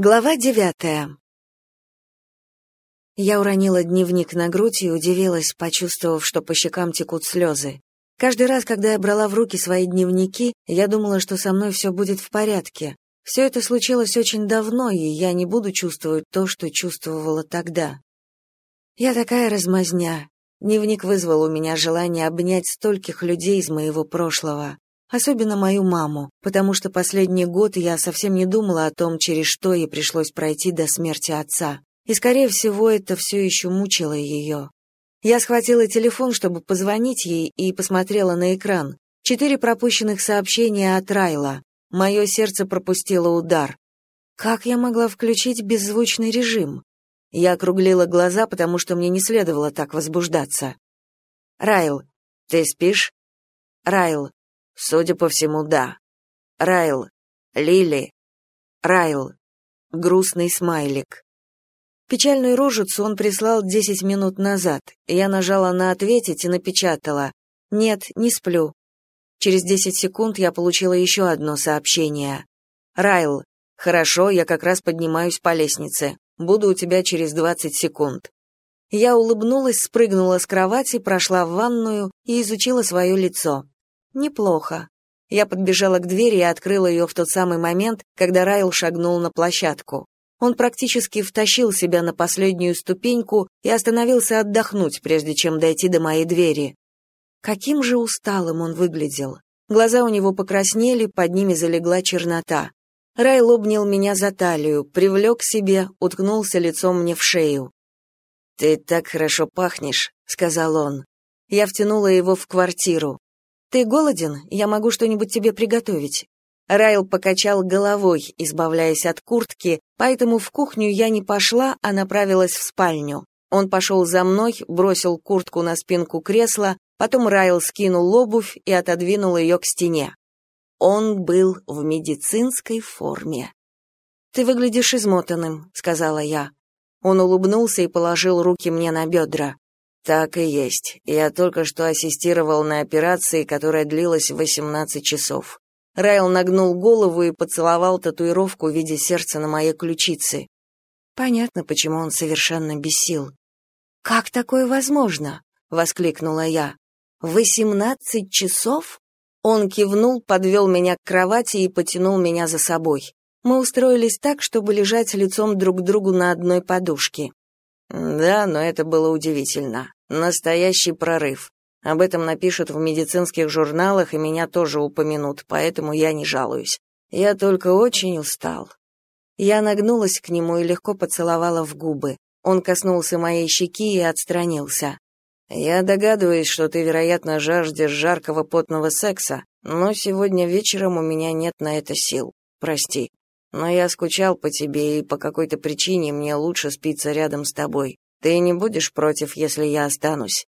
Глава девятая. Я уронила дневник на грудь и удивилась, почувствовав, что по щекам текут слезы. Каждый раз, когда я брала в руки свои дневники, я думала, что со мной все будет в порядке. Все это случилось очень давно, и я не буду чувствовать то, что чувствовала тогда. Я такая размазня. Дневник вызвал у меня желание обнять стольких людей из моего прошлого. Особенно мою маму, потому что последний год я совсем не думала о том, через что ей пришлось пройти до смерти отца. И, скорее всего, это все еще мучило ее. Я схватила телефон, чтобы позвонить ей, и посмотрела на экран. Четыре пропущенных сообщения от Райла. Мое сердце пропустило удар. Как я могла включить беззвучный режим? Я округлила глаза, потому что мне не следовало так возбуждаться. «Райл, ты спишь?» «Райл, Судя по всему, да. Райл. Лили. Райл. Грустный смайлик. Печальную рожицу он прислал десять минут назад. Я нажала на «Ответить» и напечатала. «Нет, не сплю». Через десять секунд я получила еще одно сообщение. «Райл, хорошо, я как раз поднимаюсь по лестнице. Буду у тебя через двадцать секунд». Я улыбнулась, спрыгнула с кровати, прошла в ванную и изучила свое лицо. Неплохо. Я подбежала к двери и открыла ее в тот самый момент, когда Райл шагнул на площадку. Он практически втащил себя на последнюю ступеньку и остановился отдохнуть, прежде чем дойти до моей двери. Каким же усталым он выглядел. Глаза у него покраснели, под ними залегла чернота. Райл обнял меня за талию, привлек к себе, уткнулся лицом мне в шею. «Ты так хорошо пахнешь», — сказал он. Я втянула его в квартиру. «Ты голоден? Я могу что-нибудь тебе приготовить». Райл покачал головой, избавляясь от куртки, поэтому в кухню я не пошла, а направилась в спальню. Он пошел за мной, бросил куртку на спинку кресла, потом Райл скинул обувь и отодвинул ее к стене. Он был в медицинской форме. «Ты выглядишь измотанным», — сказала я. Он улыбнулся и положил руки мне на бедра. Так и есть. Я только что ассистировал на операции, которая длилась 18 часов. Райл нагнул голову и поцеловал татуировку в виде сердца на моей ключице. Понятно, почему он совершенно бесил. Как такое возможно? воскликнула я. «Восемнадцать часов? Он кивнул, подвел меня к кровати и потянул меня за собой. Мы устроились так, чтобы лежать лицом друг к другу на одной подушке. Да, но это было удивительно. Настоящий прорыв. Об этом напишут в медицинских журналах, и меня тоже упомянут, поэтому я не жалуюсь. Я только очень устал. Я нагнулась к нему и легко поцеловала в губы. Он коснулся моей щеки и отстранился. Я догадываюсь, что ты, вероятно, жаждешь жаркого потного секса, но сегодня вечером у меня нет на это сил. Прости. Но я скучал по тебе, и по какой-то причине мне лучше спиться рядом с тобой. Ты не будешь против, если я останусь?»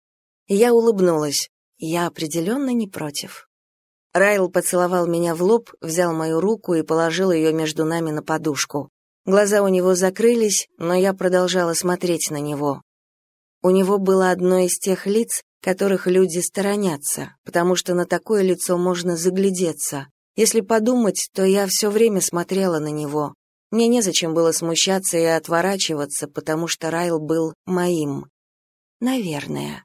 Я улыбнулась. Я определенно не против. Райл поцеловал меня в лоб, взял мою руку и положил ее между нами на подушку. Глаза у него закрылись, но я продолжала смотреть на него. У него было одно из тех лиц, которых люди сторонятся, потому что на такое лицо можно заглядеться. Если подумать, то я все время смотрела на него, мне незачем было смущаться и отворачиваться, потому что Райл был моим. Наверное.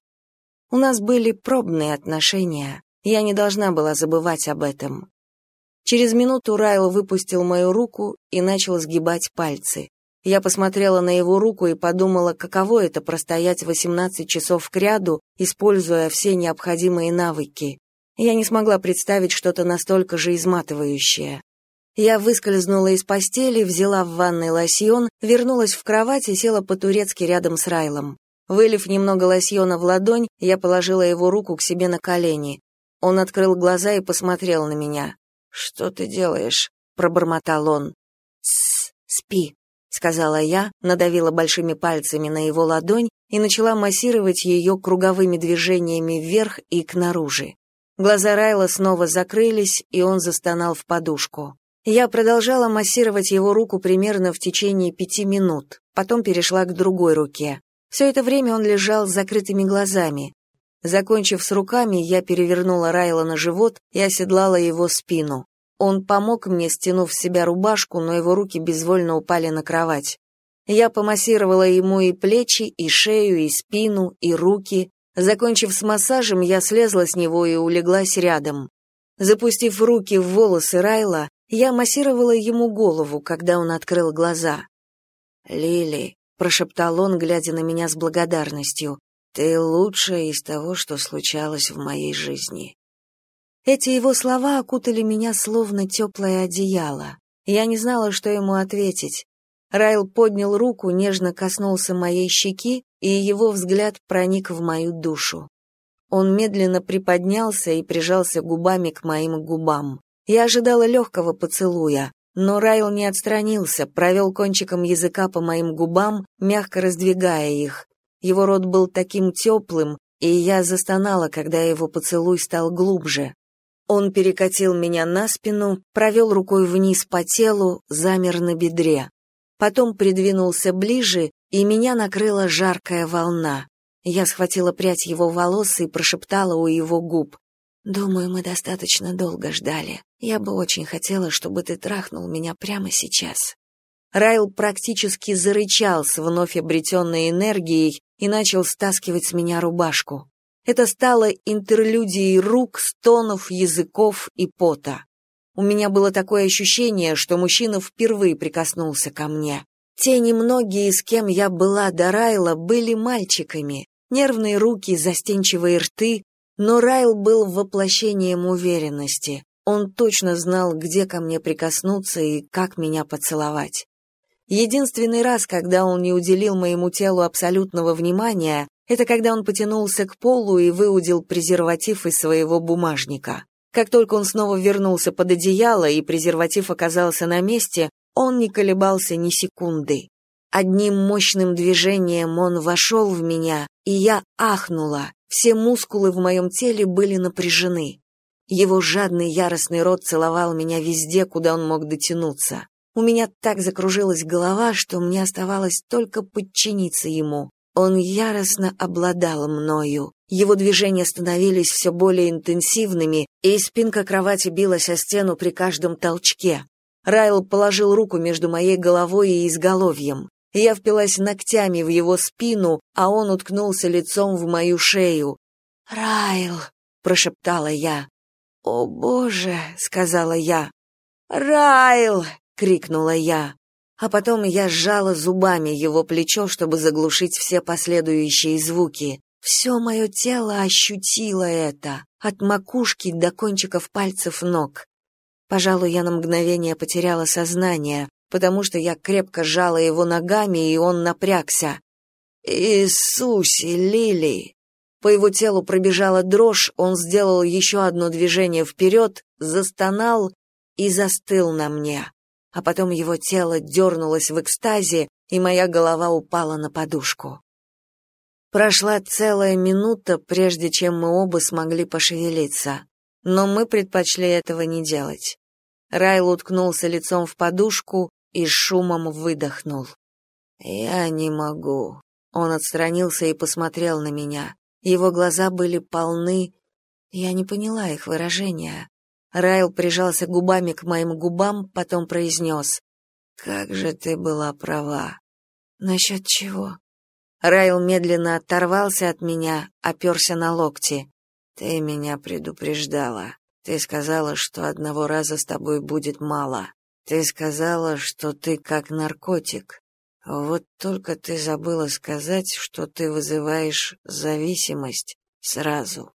У нас были пробные отношения. Я не должна была забывать об этом. Через минуту Райл выпустил мою руку и начал сгибать пальцы. Я посмотрела на его руку и подумала, каково это простоять 18 часов кряду, используя все необходимые навыки. Я не смогла представить что-то настолько же изматывающее. Я выскользнула из постели, взяла в ванной лосьон, вернулась в кровать и села по-турецки рядом с Райлом. Вылив немного лосьона в ладонь, я положила его руку к себе на колени. Он открыл глаза и посмотрел на меня. «Что ты делаешь?» — пробормотал он. «Тссс, спи», — сказала я, надавила большими пальцами на его ладонь и начала массировать ее круговыми движениями вверх и к наружи. Глаза Райла снова закрылись, и он застонал в подушку. Я продолжала массировать его руку примерно в течение пяти минут, потом перешла к другой руке. Все это время он лежал с закрытыми глазами. Закончив с руками, я перевернула Райла на живот и оседлала его спину. Он помог мне, стянув с себя рубашку, но его руки безвольно упали на кровать. Я помассировала ему и плечи, и шею, и спину, и руки. Закончив с массажем, я слезла с него и улеглась рядом. Запустив руки в волосы Райла, я массировала ему голову, когда он открыл глаза. «Лили», — прошептал он, глядя на меня с благодарностью, — «ты лучшая из того, что случалось в моей жизни». Эти его слова окутали меня словно теплое одеяло. Я не знала, что ему ответить. Райл поднял руку, нежно коснулся моей щеки, и его взгляд проник в мою душу. Он медленно приподнялся и прижался губами к моим губам. Я ожидала легкого поцелуя, но Райл не отстранился, провел кончиком языка по моим губам, мягко раздвигая их. Его рот был таким теплым, и я застонала, когда его поцелуй стал глубже. Он перекатил меня на спину, провел рукой вниз по телу, замер на бедре. Потом придвинулся ближе, и меня накрыла жаркая волна. Я схватила прядь его волос и прошептала у его губ. «Думаю, мы достаточно долго ждали. Я бы очень хотела, чтобы ты трахнул меня прямо сейчас». Райл практически зарычал с вновь обретенной энергией и начал стаскивать с меня рубашку. Это стало интерлюдией рук, стонов, языков и пота. У меня было такое ощущение, что мужчина впервые прикоснулся ко мне. Те немногие, с кем я была до Райла, были мальчиками. Нервные руки, застенчивые рты, но Райл был воплощением уверенности. Он точно знал, где ко мне прикоснуться и как меня поцеловать. Единственный раз, когда он не уделил моему телу абсолютного внимания, это когда он потянулся к полу и выудил презерватив из своего бумажника. Как только он снова вернулся под одеяло и презерватив оказался на месте, он не колебался ни секунды. Одним мощным движением он вошел в меня, и я ахнула. Все мускулы в моем теле были напряжены. Его жадный яростный рот целовал меня везде, куда он мог дотянуться. У меня так закружилась голова, что мне оставалось только подчиниться ему. Он яростно обладал мною. Его движения становились все более интенсивными, и спинка кровати билась о стену при каждом толчке. Райл положил руку между моей головой и изголовьем. Я впилась ногтями в его спину, а он уткнулся лицом в мою шею. «Райл!» — прошептала я. «О, Боже!» — сказала я. «Райл!» — крикнула я а потом я сжала зубами его плечо, чтобы заглушить все последующие звуки. Все мое тело ощутило это, от макушки до кончиков пальцев ног. Пожалуй, я на мгновение потеряла сознание, потому что я крепко сжала его ногами, и он напрягся. «Иисусе, Лили!» По его телу пробежала дрожь, он сделал еще одно движение вперед, застонал и застыл на мне а потом его тело дернулось в экстазе, и моя голова упала на подушку. Прошла целая минута, прежде чем мы оба смогли пошевелиться, но мы предпочли этого не делать. Райл уткнулся лицом в подушку и шумом выдохнул. «Я не могу». Он отстранился и посмотрел на меня. Его глаза были полны... Я не поняла их выражения. Райл прижался губами к моим губам, потом произнес. «Как же ты была права». «Насчет чего?» Райл медленно оторвался от меня, оперся на локти. «Ты меня предупреждала. Ты сказала, что одного раза с тобой будет мало. Ты сказала, что ты как наркотик. Вот только ты забыла сказать, что ты вызываешь зависимость сразу».